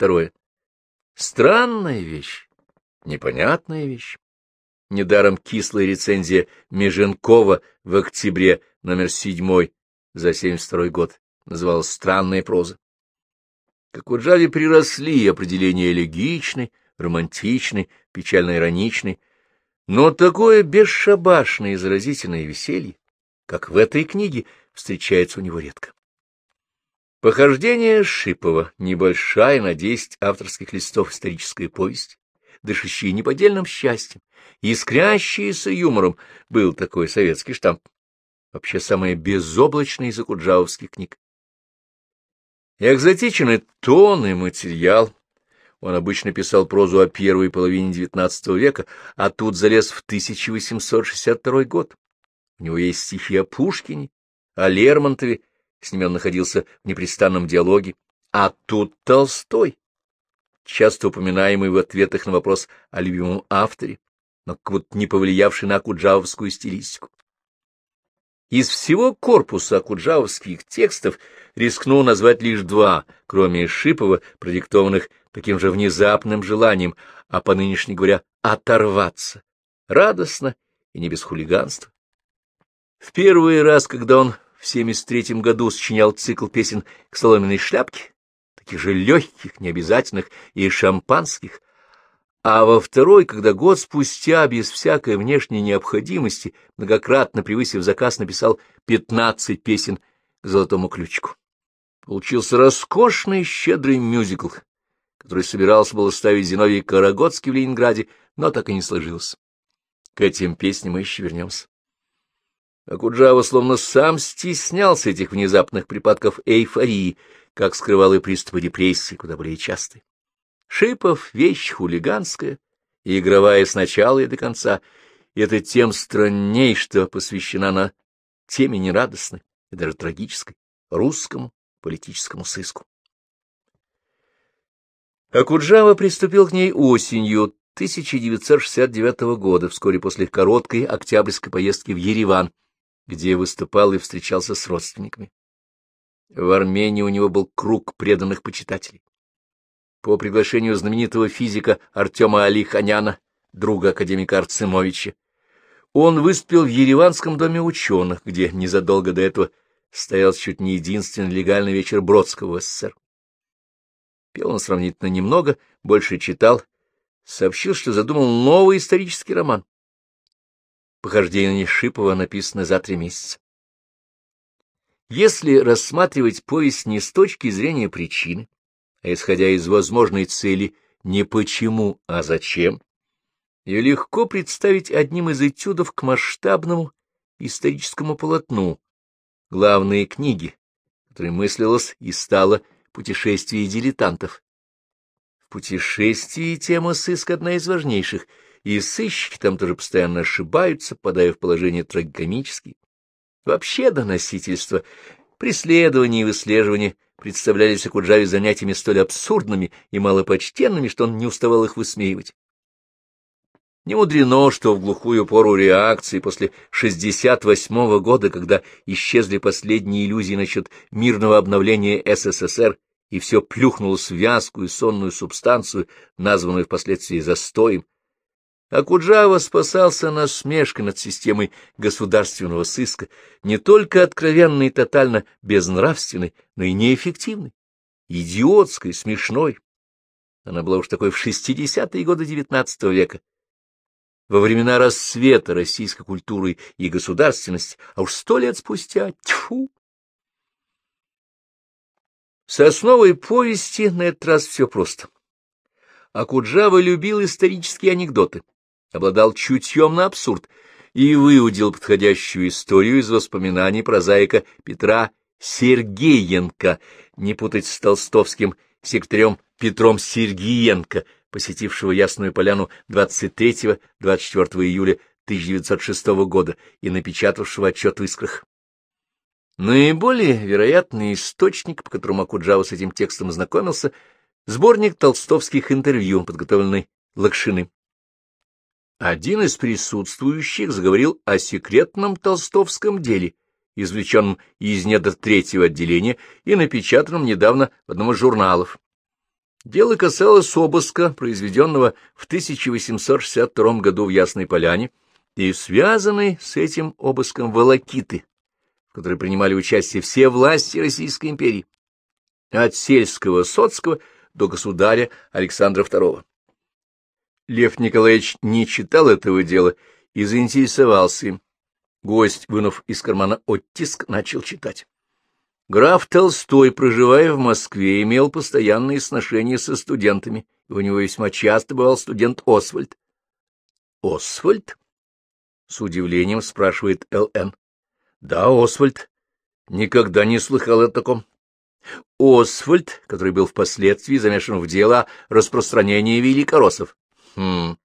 Второе. Странная вещь, непонятная вещь. Недаром кислая рецензия Меженкова в октябре, номер седьмой, за 72 год, называлась «Странная проза». Как у Джави приросли определения элегичный, романтичный, печально-ироничный, но такое бесшабашное и заразительное веселье, как в этой книге, встречается у него редко. Похождение Шипова — небольшая на десять авторских листов историческая повесть, дышащая неподдельным счастьем, искрящаяся юмором, был такой советский штамп. Вообще самая безоблачная из акуджавовских книг. Экзотичный тон и материал. Он обычно писал прозу о первой половине XIX века, а тут залез в 1862 год. У него есть стихи о Пушкине, о Лермонтове, с ними он находился в непрестанном диалоге. А тут Толстой, часто упоминаемый в ответах на вопрос о любимом авторе, но как будто не повлиявший на акуджавовскую стилистику. Из всего корпуса акуджавовских текстов рискнул назвать лишь два, кроме Шипова, продиктованных таким же внезапным желанием, а по нынешней говоря, оторваться, радостно и не без хулиганства. В первый раз, когда он в 73 году сочинял цикл песен к соломенной шляпке, таких же легких, необязательных и шампанских, а во второй, когда год спустя, без всякой внешней необходимости, многократно превысив заказ, написал 15 песен к «Золотому ключику». Получился роскошный, щедрый мюзикл, который собирался было ставить Зиновий Карагодский в Ленинграде, но так и не сложился. К этим песням мы еще вернемся. Акуджава словно сам стеснялся этих внезапных припадков эйфории, как скрывал и приступы депрессии, куда более частые. Шипов — вещь хулиганская и игровая с начала и до конца, и это тем странней, что посвящена она теме нерадостной и даже трагической, русскому политическому сыску. Акуджава приступил к ней осенью 1969 года, вскоре после короткой октябрьской поездки в Ереван, где выступал и встречался с родственниками. В Армении у него был круг преданных почитателей. По приглашению знаменитого физика Артема Алиханяна, друга академика Арцемовича, он выступил в Ереванском доме ученых, где незадолго до этого стоял чуть не единственный легальный вечер Бродского в СССР. Пел он сравнительно немного, больше читал, сообщил, что задумал новый исторический роман. Похождение Шипова написано за три месяца. Если рассматривать повесть не с точки зрения причины, а исходя из возможной цели не почему, а зачем, ее легко представить одним из этюдов к масштабному историческому полотну, главные книги, которой мыслилось и стало «Путешествие дилетантов». В «Путешествии» тема сыска одна из важнейших — и сыщики там тоже постоянно ошибаются, попадая в положение трагикомические. Вообще доносительство, преследование и выслеживание представлялись Акуджаве занятиями столь абсурдными и малопочтенными, что он не уставал их высмеивать. Не мудрено, что в глухую пору реакции после 68-го года, когда исчезли последние иллюзии насчет мирного обновления СССР, и все плюхнулось в вязкую сонную субстанцию, названную впоследствии застоем, Акуджава спасался насмешкой над системой государственного сыска, не только откровенной и тотально безнравственной, но и неэффективной, идиотской, смешной. Она была уж такой в шестидесятые годы XIX века, во времена расцвета российской культуры и государственности, а уж сто лет спустя — тьфу! С основой повести на этот раз все просто. Акуджава любил исторические анекдоты обладал чутьем на абсурд и выудил подходящую историю из воспоминаний прозаика Петра Сергеенко, не путать с толстовским секретарем Петром Сергеенко, посетившего Ясную Поляну 23-24 июля 1906 года и напечатавшего отчет в «Искрах». Наиболее вероятный источник, по которому Акуджава с этим текстом знакомился, сборник толстовских интервью, подготовленный Лакшиным. Один из присутствующих заговорил о секретном толстовском деле, извлеченном из недр третьего отделения и напечатанном недавно в одном из журналов. Дело касалось обыска, произведенного в 1862 году в Ясной Поляне, и связанной с этим обыском волокиты, в которой принимали участие все власти Российской империи, от сельского соцкого до государя Александра II. Лев Николаевич не читал этого дела и заинтересовался им. Гость, вынув из кармана оттиск, начал читать. Граф Толстой, проживая в Москве, имел постоянные сношения со студентами, и у него весьма часто бывал студент Освальд. — Освальд? — с удивлением спрашивает Л.Н. — Да, Освальд. Никогда не слыхал о таком. Освальд, который был впоследствии замешан в дело о распространении великороссов. Хм.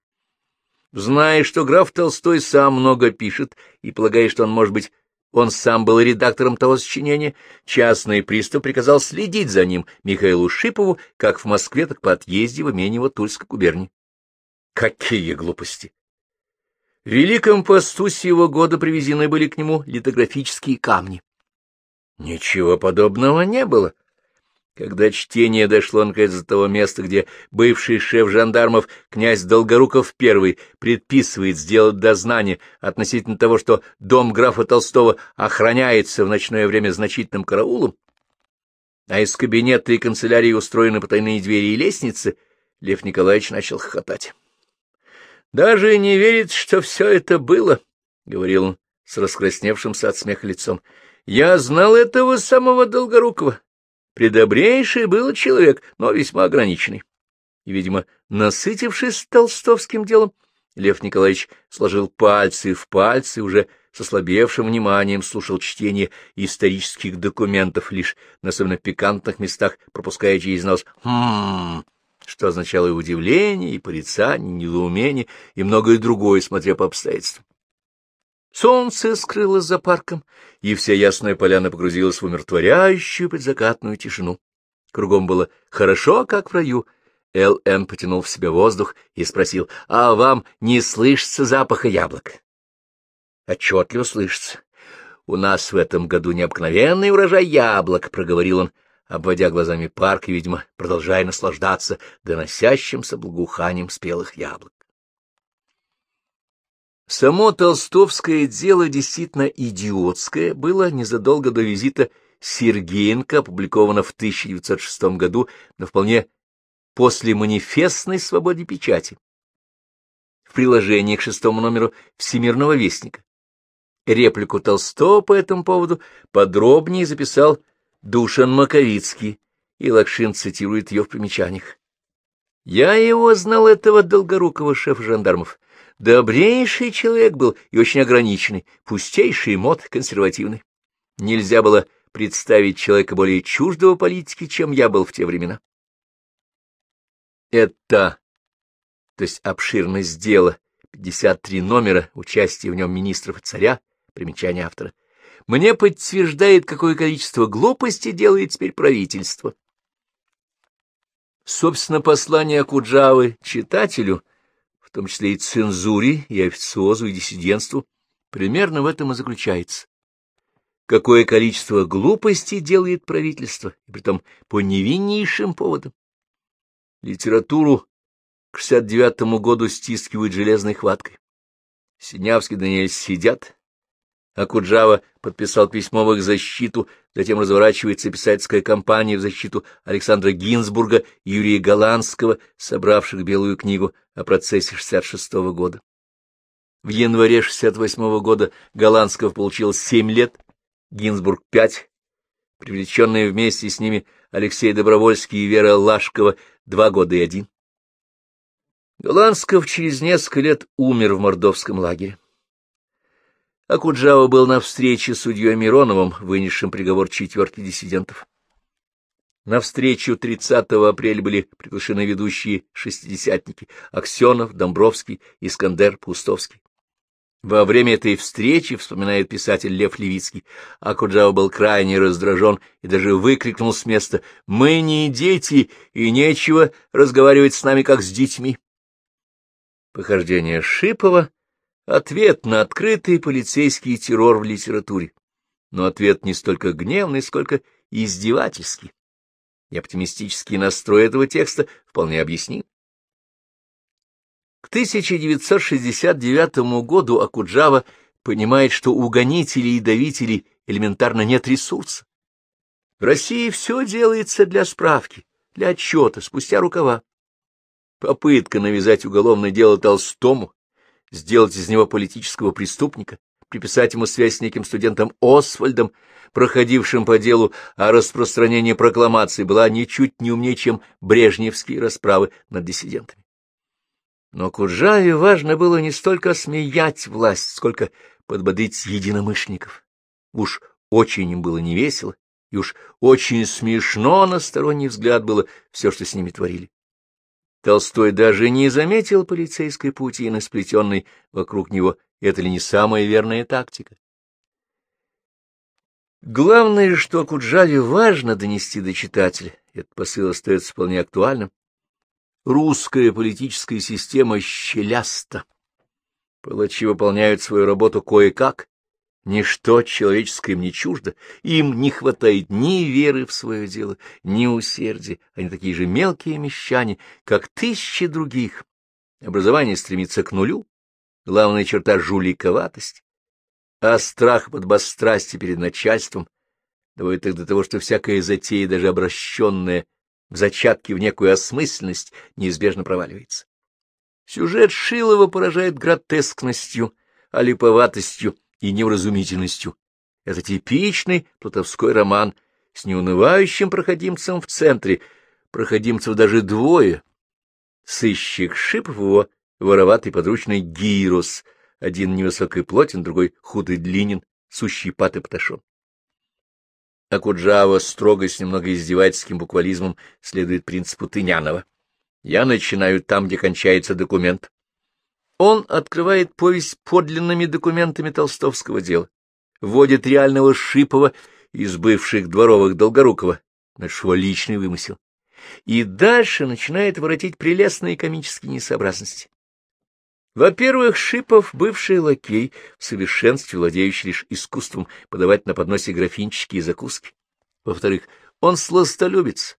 Знаешь, что граф Толстой сам много пишет, и полагаешь, что он, может быть, он сам был редактором того сочинения. Частный пристав приказал следить за ним Михаилу Шипову как в Москве, так по отъезде в имени его Тульской губернии. Какие глупости! В Великом посту сего года привезены были к нему литографические камни. Ничего подобного не было. Когда чтение дошло наконец до того места, где бывший шеф жандармов князь Долгоруков I предписывает сделать дознание относительно того, что дом графа Толстого охраняется в ночное время значительным караулом, а из кабинета и канцелярии устроены потайные двери и лестницы, Лев Николаевич начал хохотать. — Даже не верит, что все это было, — говорил он с раскрасневшимся от смеха лицом. — Я знал этого самого Долгорукова Предобрейший был человек, но весьма ограниченный. И, видимо, насытившись толстовским делом, Лев Николаевич сложил пальцы в пальцы, уже с ослабевшим вниманием слушал чтение исторических документов, лишь на особенно пикантных местах пропуская через нос «хм», что означало и удивление, и порицание, и недоумение, и многое другое, смотря по обстоятельствам. Солнце скрылось за парком, и вся ясная поляна погрузилась в умиротворяющую предзакатную тишину. Кругом было хорошо, как в раю. Л.Н. потянул в себя воздух и спросил, — А вам не слышится запаха яблок? — Отчетливо слышится. — У нас в этом году необыкновенный урожай яблок, — проговорил он, обводя глазами парк и, видимо, продолжая наслаждаться доносящимся благоуханием спелых яблок. Само толстовское дело действительно идиотское было незадолго до визита Сергеенко, опубликовано в 1906 году на вполне после манифестной свободе печати. В приложении к шестому номеру Всемирного вестника. Реплику Толстого по этому поводу подробнее записал Душан Маковицкий, и Лакшин цитирует ее в примечаниях. «Я его знал, этого долгорукого шефа жандармов. Добрейший человек был и очень ограниченный, пустейший мод консервативный. Нельзя было представить человека более чуждого политики, чем я был в те времена. Это, то есть обширность дела, 53 номера, участие в нем министров и царя, примечание автора, мне подтверждает, какое количество глупости делает теперь правительство. Собственно, послание Акуджавы читателю — том числе и цензуре, и официозу, и диссидентству, примерно в этом и заключается. Какое количество глупостей делает правительство, и притом по невиннейшим поводам. Литературу к 69-му году стискивают железной хваткой. Синявский Даниэль сидят, а Куджава подписал письмо в их защиту, затем разворачивается писательская кампания в защиту Александра Гинзбурга и Юрия Голландского, собравших Белую книгу о процессе 66 -го года. В январе 68 -го года Голландского получил 7 лет, Гинзбург — 5, привлеченные вместе с ними Алексей Добровольский и Вера Лашкова — 2 года и 1. Голландсков через несколько лет умер в мордовском лагере. Акуджава был на встрече с судьей Мироновым, вынесшим приговор четверки диссидентов. На встречу 30 апреля были приглашены ведущие шестидесятники Аксенов, Домбровский, Искандер, Пустовский. Во время этой встречи, вспоминает писатель Лев Левицкий, Акуджава был крайне раздражен и даже выкрикнул с места «Мы не дети, и нечего разговаривать с нами, как с детьми». Похождение Шипова Ответ на открытый полицейский террор в литературе. Но ответ не столько гневный, сколько издевательский. и оптимистический настрой этого текста вполне объясним. К 1969 году Акуджава понимает, что у гонителей и давителей элементарно нет ресурса. В России все делается для справки, для отчета, спустя рукава. Попытка навязать уголовное дело Толстому, сделать из него политического преступника, приписать ему связь с неким студентом Освальдом, проходившим по делу о распространении прокламации, была ничуть не умнее, чем брежневские расправы над диссидентами. Но Куджаве важно было не столько смеять власть, сколько подбодрить единомышленников. Уж очень им было невесело, и уж очень смешно на сторонний взгляд было все, что с ними творили. Толстой даже не заметил полицейской паутины, сплетенной вокруг него. Это ли не самая верная тактика? Главное, что Куджаве важно донести до читателя, этот посыл остается вполне актуальным. Русская политическая система щеляста. Палачи выполняют свою работу кое-как, Ничто человеческое им не чуждо, им не хватает ни веры в свое дело, ни усердия, они такие же мелкие мещане, как тысячи других. Образование стремится к нулю, главная черта — жуликоватость, а страх подбострасти перед начальством доводит их до того, что всякая затея, даже обращенная в зачатки в некую осмысленность, неизбежно проваливается. Сюжет Шилова поражает гротескностью, олиповатостью, и невразумительностью. Это типичный плутовской роман с неунывающим проходимцем в центре, проходимцев даже двое. Сыщик Шипов его вороватый подручный Гирос, один невысокой плотен, другой худый длинен, сущий пат и пташон. А Куджава строго с немного издевательским буквализмом следует принципу Тынянова. Я начинаю там, где кончается документ. Он открывает повесть подлинными документами толстовского дела, вводит реального Шипова из бывших дворовых Долгорукова, нашего личный вымысел, и дальше начинает воротить прелестные комические несообразности. Во-первых, Шипов — бывший лакей, в совершенстве владеющий лишь искусством подавать на подносе графинчики и закуски. Во-вторых, он сластолюбец,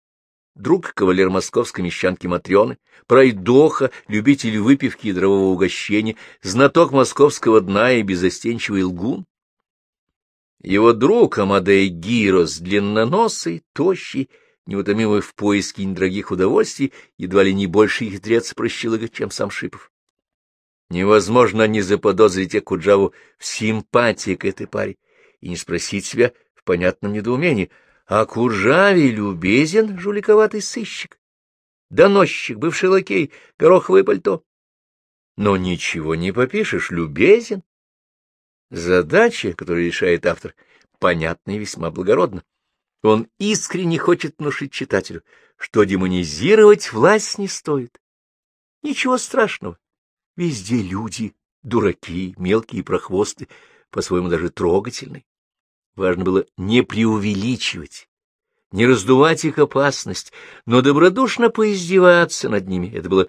друг кавалер московской мещанки Матрёны, пройдоха, любитель выпивки и дрового угощения, знаток московского дна и безостенчивый лгун. Его друг Амадей Гирос, длинноносый, тощий, неутомимый в поиске недорогих удовольствий, едва ли не больше хитрец прощелыга, чем сам Шипов. Невозможно не заподозрить Акуджаву в симпатии к этой паре и не спросить себя в понятном недоумении — а Куржаве любезен жуликоватый сыщик, доносчик, бывший лакей, гороховое пальто. Но ничего не попишешь, любезен. Задача, которую решает автор, понятна и весьма благородна. Он искренне хочет внушить читателю, что демонизировать власть не стоит. Ничего страшного. Везде люди, дураки, мелкие прохвосты, по-своему даже трогательные. Важно было не преувеличивать, не раздувать их опасность, но добродушно поиздеваться над ними. Это было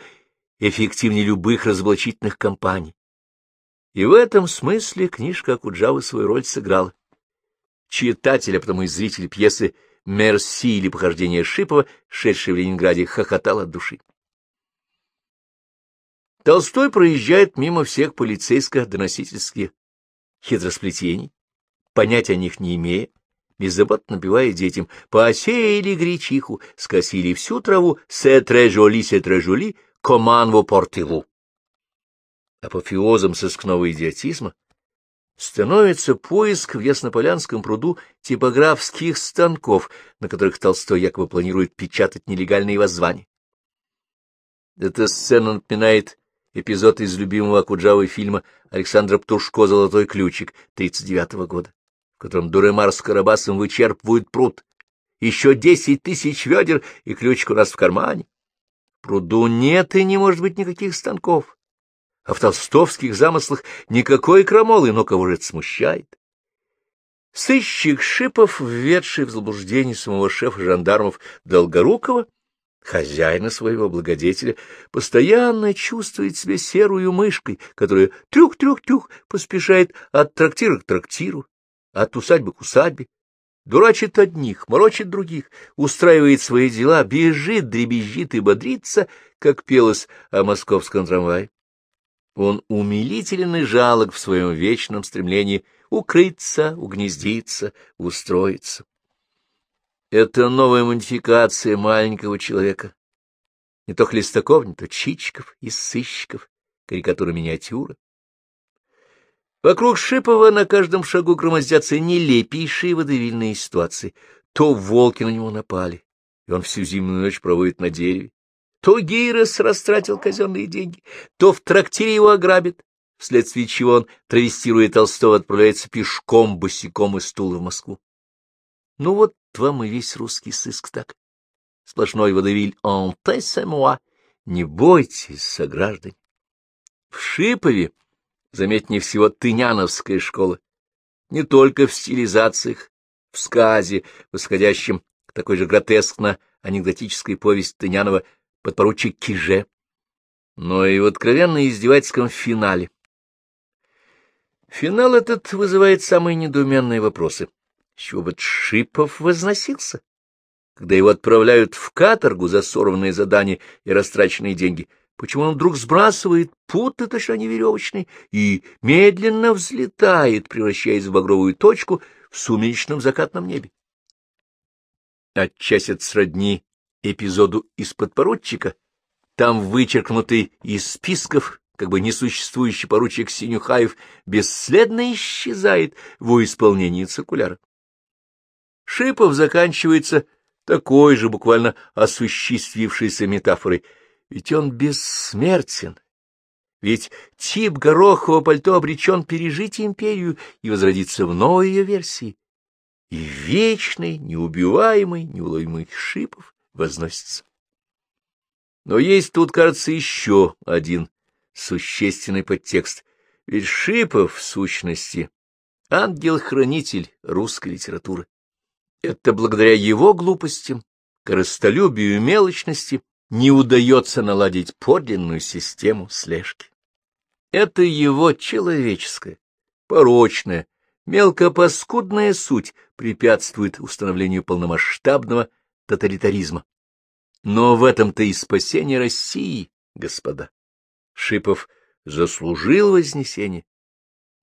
эффективнее любых разоблачительных кампаний. И в этом смысле книжка Акуджавы свою роль сыграла. Читатель, а потому и зритель пьесы «Мерси» или «Похождение Шипова», шедший в Ленинграде, хохотал от души. Толстой проезжает мимо всех полицейско-доносительских хитросплетений, понять о них не имея, беззаботно напевая детям, посеяли гречиху, скосили всю траву, се тре жоли, се тре жоли, коман во портилу. Апофеозом сыскного идиотизма становится поиск в Яснополянском пруду типографских станков, на которых Толстой якобы планирует печатать нелегальные воззвания. Эта сцена напоминает эпизод из любимого Акуджавы фильма Александра Птушко «Золотой ключик» 1939 года в котором Дуремар с Карабасом вычерпывают пруд. Еще десять тысяч ведер, и ключик у нас в кармане. В пруду нет и не может быть никаких станков. А в толстовских замыслах никакой крамолы, но кого же это смущает? Сыщик Шипов, введший в заблуждение самого шефа жандармов Долгорукова, хозяина своего благодетеля, постоянно чувствует себя серую мышкой, которая трюк-трюк-трюк поспешает от трактира к трактиру, от усадьбы к усадьбе, дурачит одних, морочит других, устраивает свои дела, бежит, дребезжит и бодрится, как пелось о московском трамвае. Он умилителен и жалок в своем вечном стремлении укрыться, угнездиться, устроиться. Это новая модификация маленького человека. Не то Хлестаков, не то Чичиков из сыщиков, карикатура миниатюра. Вокруг Шипова на каждом шагу громоздятся нелепейшие водовильные ситуации. То волки на него напали, и он всю зимнюю ночь проводит на дереве. То Гейрос растратил казенные деньги, то в трактире его ограбит, вследствие чего он, травестируя Толстого, отправляется пешком, босиком из Тулы в Москву. Ну вот вам и весь русский сыск так. Сплошной водовиль «en moi». Не бойтесь, сограждане. В Шипове, заметнее всего, тыняновская школа. Не только в стилизациях, в сказе, восходящем к такой же гротескно-анекдотической повести Тынянова подпоручик Киже, но и в откровенно издевательском финале. Финал этот вызывает самые недоуменные вопросы. С чего бы Шипов возносился? Когда его отправляют в каторгу за сорванные задания и растраченные деньги, почему он вдруг сбрасывает путы, точно не веревочные, и медленно взлетает, превращаясь в багровую точку в сумеречном закатном небе? Отчасти это сродни эпизоду из подпоручика, там вычеркнутый из списков как бы несуществующий поручик Синюхаев бесследно исчезает в исполнении циркуляра. Шипов заканчивается такой же буквально осуществившейся метафорой, ведь он бессмертен. Ведь тип горохового пальто обречен пережить империю и возродиться в новой ее версии. И вечный, неубиваемый, неуловимый Шипов возносится. Но есть тут, кажется, еще один существенный подтекст. Ведь Шипов, в сущности, ангел-хранитель русской литературы. Это благодаря его глупостям, корыстолюбию и мелочности не удается наладить подлинную систему слежки. Это его человеческая, порочная, мелкопаскудная суть препятствует установлению полномасштабного тоталитаризма. Но в этом-то и спасение России, господа. Шипов заслужил вознесение.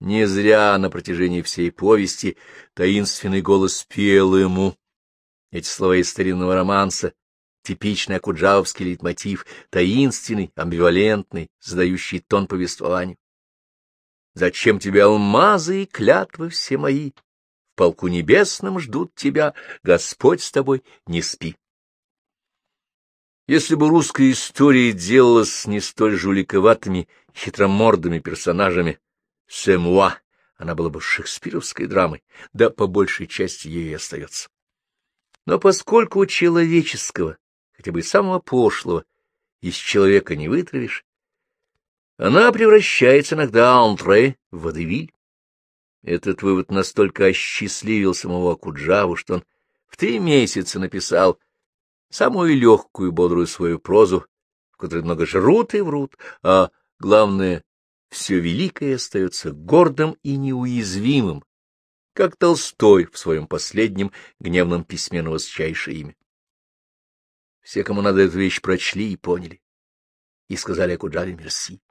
Не зря на протяжении всей повести таинственный голос пел ему. Эти слова из старинного романса, типичный акуджавский лейтмотив, таинственный, амбивалентный, задающий тон повествованию. Зачем тебе алмазы и клятвы все мои? В полку небесном ждут тебя, Господь с тобой, не спи. Если бы русская история делалась не столь жуликоватыми, хитромордыми персонажами, Сэмуа, она была бы шекспировской драмой, да по большей части ей остается. Но поскольку у человеческого, хотя бы самого пошлого, из человека не вытравишь, она превращается иногда антре в водевиль. Этот вывод настолько осчастливил самого Акуджаву, что он в три месяца написал самую легкую, бодрую свою прозу, в которой много жрут и врут, а главное, все великое остается гордым и неуязвимым, как Толстой в своем последнем гневном письме на высочайшее имя. Все, кому надо эту вещь, прочли и поняли, и сказали Акуджаве мерси.